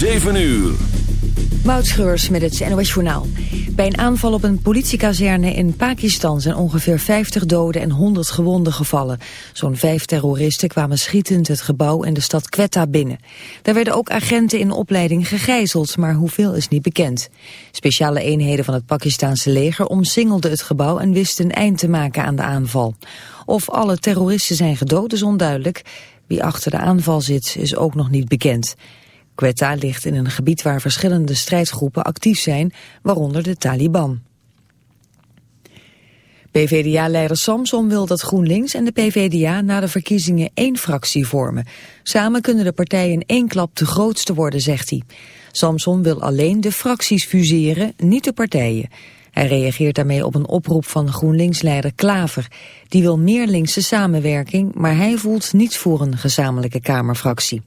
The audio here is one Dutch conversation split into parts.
7 uur. Moutschreurs met het NOS Journaal. Bij een aanval op een politiekazerne in Pakistan zijn ongeveer 50 doden en 100 gewonden gevallen. Zo'n vijf terroristen kwamen schietend het gebouw in de stad Quetta binnen. Daar werden ook agenten in opleiding gegijzeld, maar hoeveel is niet bekend. Speciale eenheden van het Pakistanse leger omsingelden het gebouw en wisten een eind te maken aan de aanval. Of alle terroristen zijn gedood is onduidelijk. Wie achter de aanval zit is ook nog niet bekend. Quetta ligt in een gebied waar verschillende strijdgroepen actief zijn, waaronder de Taliban. PvdA-leider Samson wil dat GroenLinks en de PvdA na de verkiezingen één fractie vormen. Samen kunnen de partijen in één klap de grootste worden, zegt hij. Samson wil alleen de fracties fuseren, niet de partijen. Hij reageert daarmee op een oproep van GroenLinks-leider Klaver. Die wil meer linkse samenwerking, maar hij voelt niets voor een gezamenlijke Kamerfractie.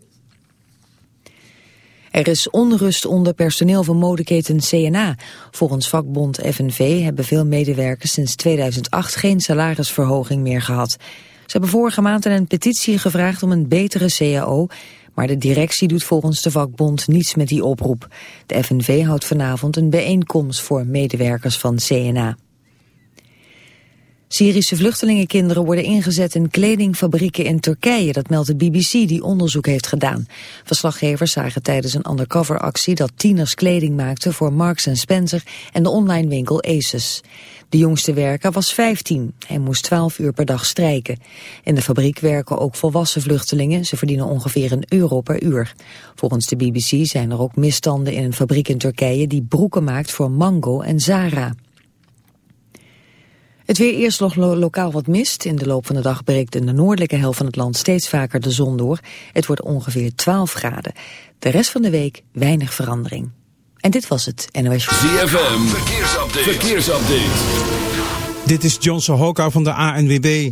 Er is onrust onder personeel van modeketen CNA. Volgens vakbond FNV hebben veel medewerkers sinds 2008 geen salarisverhoging meer gehad. Ze hebben vorige maand een petitie gevraagd om een betere CAO, maar de directie doet volgens de vakbond niets met die oproep. De FNV houdt vanavond een bijeenkomst voor medewerkers van CNA. Syrische vluchtelingenkinderen worden ingezet in kledingfabrieken in Turkije. Dat meldt de BBC die onderzoek heeft gedaan. Verslaggevers zagen tijdens een undercoveractie dat tieners kleding maakten voor Marks Spencer en de online winkel Aces. De jongste werker was 15. Hij moest 12 uur per dag strijken. In de fabriek werken ook volwassen vluchtelingen. Ze verdienen ongeveer een euro per uur. Volgens de BBC zijn er ook misstanden in een fabriek in Turkije die broeken maakt voor Mango en Zara. Het weer eerst nog lokaal wat mist. In de loop van de dag breekt in de noordelijke helft van het land steeds vaker de zon door. Het wordt ongeveer 12 graden. De rest van de week weinig verandering. En dit was het NOS ZFM, verkeersupdate. verkeersupdate. Dit is Johnson Hoka van de ANWB.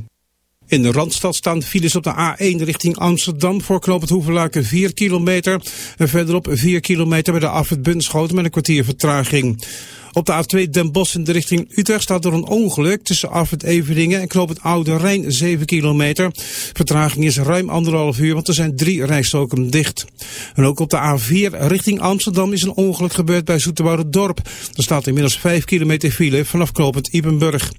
In de Randstad staan files op de A1 richting Amsterdam voor knooppunt Hoevelaken 4 kilometer. En verderop 4 kilometer bij de afrit Bunschoten met een kwartier vertraging. Op de A2 Den Bosch in de richting Utrecht staat door een ongeluk tussen Afrit Everdingen en Knoop het Oude Rijn 7 kilometer. Vertraging is ruim anderhalf uur, want er zijn drie rijstoken dicht. En ook op de A4 richting Amsterdam is een ongeluk gebeurd bij Dorp. Er staat inmiddels 5 kilometer file vanaf Knopend Ipenburg.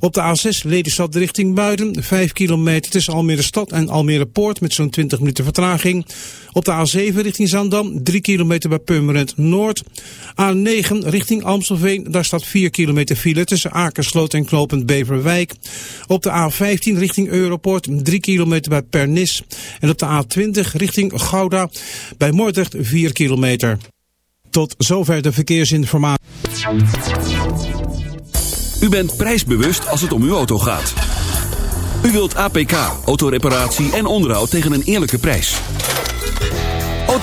Op de A6 Lelystad richting Muiden, 5 kilometer tussen Almere Stad en Almere Poort met zo'n 20 minuten vertraging. Op de A7 richting Zandam, 3 kilometer bij Purmerend Noord. A9 richting Amstelveen, daar staat 4 kilometer file tussen Akersloot en Knopend Beverwijk. Op de A15 richting Europort, 3 kilometer bij Pernis. En op de A20 richting Gouda, bij Moordrecht 4 kilometer. Tot zover de verkeersinformatie. U bent prijsbewust als het om uw auto gaat. U wilt APK, autoreparatie en onderhoud tegen een eerlijke prijs.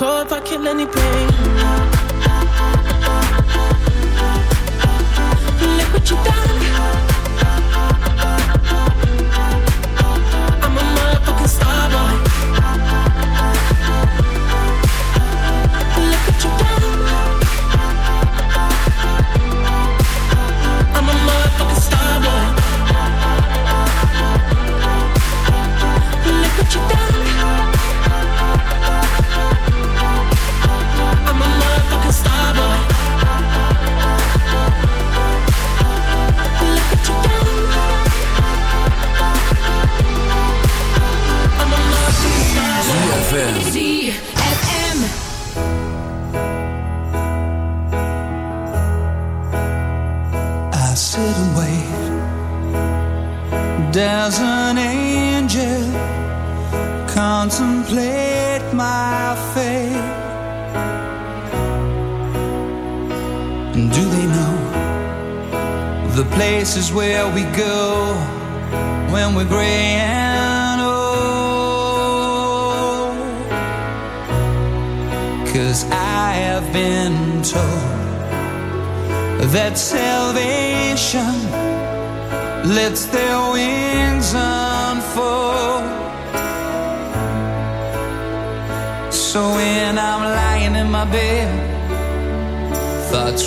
何在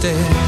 instead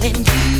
than you.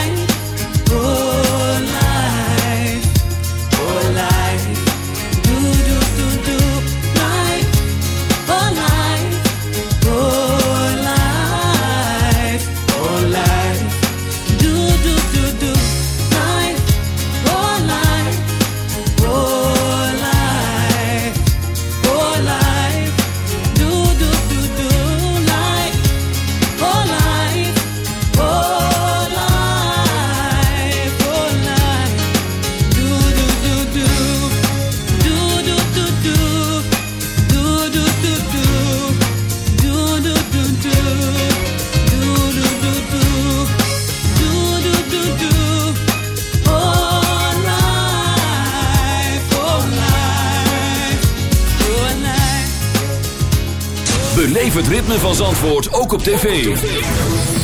ritme van Zandvoort ook op tv.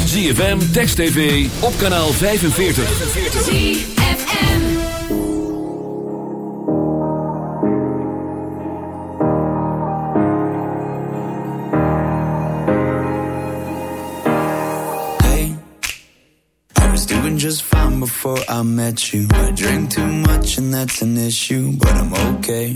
ZFM, Text TV, op kanaal 45. ZFM Hey, I was doing just fine before I met you. I drink too much and that's an issue, but I'm okay.